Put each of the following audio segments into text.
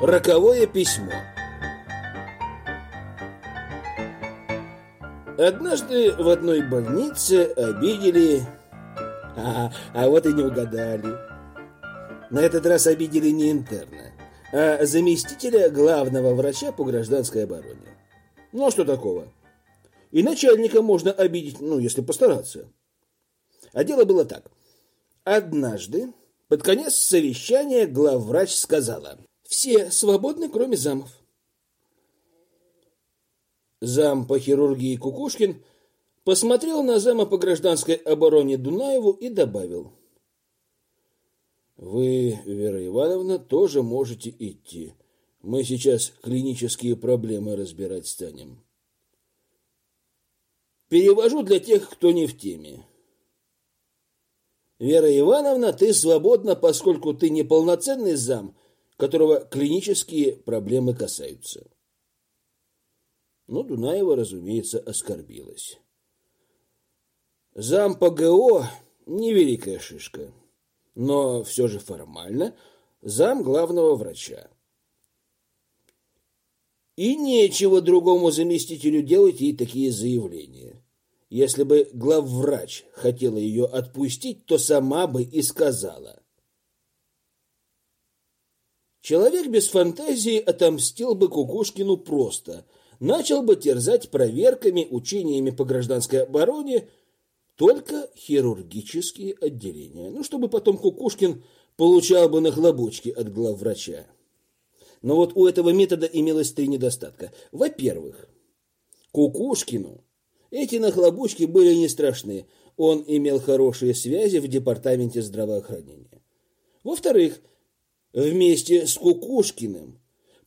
Роковое письмо. Однажды в одной больнице обидели... А, а вот и не угадали. На этот раз обидели не интерна, а заместителя главного врача по гражданской обороне. Ну а что такого? И начальника можно обидеть, ну, если постараться. А дело было так. Однажды, под конец совещания, главврач сказала, «Все свободны, кроме замов». Зам по хирургии Кукушкин посмотрел на зама по гражданской обороне Дунаеву и добавил, «Вы, Вера Ивановна, тоже можете идти. Мы сейчас клинические проблемы разбирать станем». Перевожу для тех, кто не в теме. Вера Ивановна, ты свободна, поскольку ты не полноценный зам, которого клинические проблемы касаются. Но ну, Дунаева, разумеется, оскорбилась. Зам по ГО – невеликая шишка, но все же формально зам главного врача. И нечего другому заместителю делать ей такие заявления. Если бы главврач хотела ее отпустить, то сама бы и сказала. Человек без фантазии отомстил бы Кукушкину просто. Начал бы терзать проверками, учениями по гражданской обороне только хирургические отделения. Ну, чтобы потом Кукушкин получал бы нахлобучки от главврача. Но вот у этого метода имелось три недостатка. Во-первых, Кукушкину эти нахлобучки были не страшны. Он имел хорошие связи в департаменте здравоохранения. Во-вторых, вместе с Кукушкиным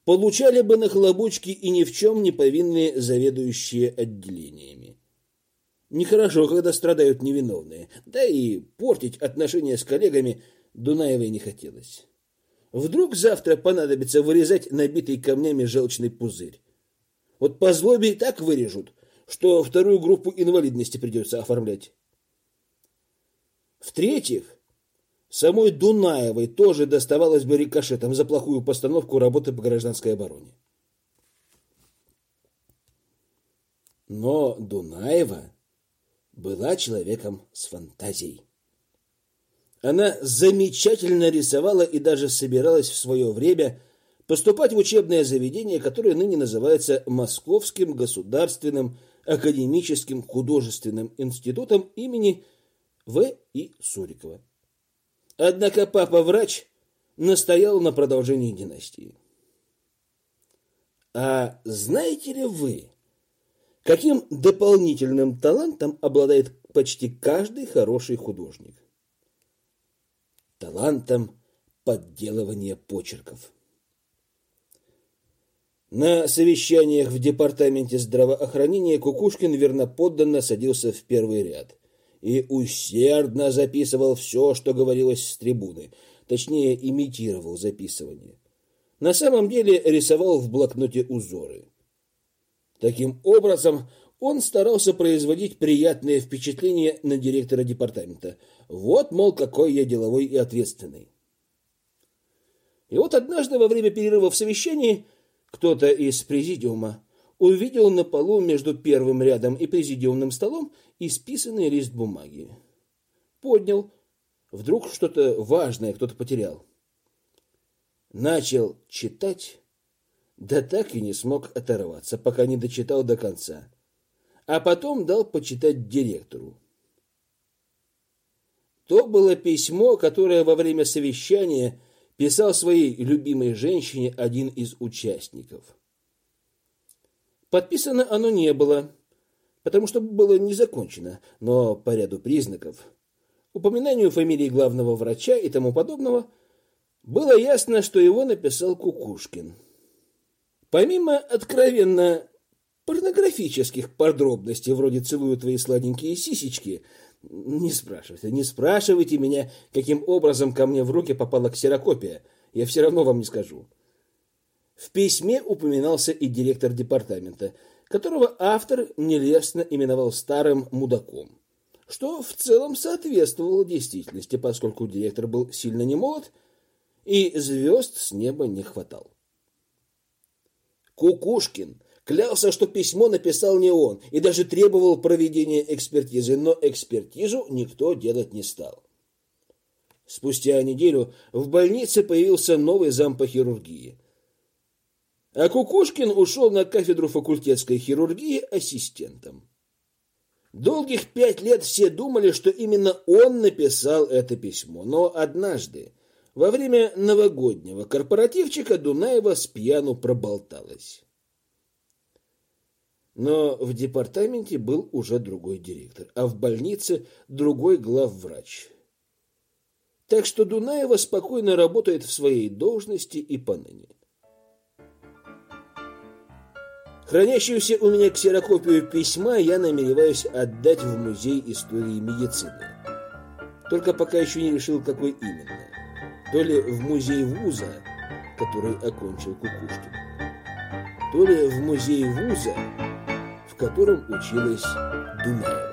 получали бы нахлобучки и ни в чем не повинные заведующие отделениями. Нехорошо, когда страдают невиновные. Да и портить отношения с коллегами Дунаевой не хотелось. Вдруг завтра понадобится вырезать набитый камнями желчный пузырь. Вот по злобе и так вырежут, что вторую группу инвалидности придется оформлять. В-третьих, самой Дунаевой тоже доставалось бы рикошетом за плохую постановку работы по гражданской обороне. Но Дунаева была человеком с фантазией. Она замечательно рисовала и даже собиралась в свое время поступать в учебное заведение, которое ныне называется Московским государственным академическим художественным институтом имени В. И. Сурикова. Однако папа-врач настоял на продолжении династии. А знаете ли вы, каким дополнительным талантом обладает почти каждый хороший художник? Талантом подделывания почерков. На совещаниях в департаменте здравоохранения Кукушкин верноподданно садился в первый ряд и усердно записывал все, что говорилось с трибуны, точнее, имитировал записывание. На самом деле рисовал в блокноте узоры. Таким образом, он старался производить приятное впечатление на директора департамента. Вот, мол, какой я деловой и ответственный. И вот однажды во время перерыва в совещании кто-то из президиума увидел на полу между первым рядом и президиумным столом исписанный лист бумаги. Поднял. Вдруг что-то важное кто-то потерял. Начал читать, да так и не смог оторваться, пока не дочитал до конца. А потом дал почитать директору. То было письмо, которое во время совещания писал своей любимой женщине один из участников. Подписано оно не было, потому что было не закончено, но по ряду признаков, упоминанию фамилии главного врача и тому подобного, было ясно, что его написал Кукушкин. Помимо откровенно порнографических подробностей, вроде «целую твои сладенькие сисечки», не спрашивайте, не спрашивайте меня, каким образом ко мне в руки попала ксерокопия. Я все равно вам не скажу. В письме упоминался и директор департамента, которого автор нелестно именовал старым мудаком, что в целом соответствовало действительности, поскольку директор был сильно немолод и звезд с неба не хватал. Кукушкин клялся, что письмо написал не он, и даже требовал проведения экспертизы, но экспертизу никто делать не стал. Спустя неделю в больнице появился новый зам по хирургии. А Кукушкин ушел на кафедру факультетской хирургии ассистентом. Долгих пять лет все думали, что именно он написал это письмо, но однажды, во время новогоднего корпоративчика, Дунаева с пьяну проболталась. Но в департаменте был уже другой директор, а в больнице другой главврач. Так что Дунаева спокойно работает в своей должности и поныне. Хранящуюся у меня ксерокопию письма я намереваюсь отдать в Музей истории медицины. Только пока еще не решил, какой именно. То ли в музей вуза, который окончил Кукушкин, то ли в музей вуза, в котором училась Дунаева.